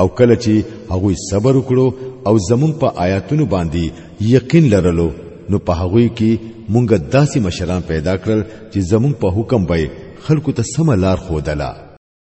او کله چې هغه صبر وکړو او زمون په آیاتونو باندې یقین لرلو نو په هغه کې مونږ داسې مشران پیدا کړل چې زمون په حکم به خلکو ته سم لار خودلا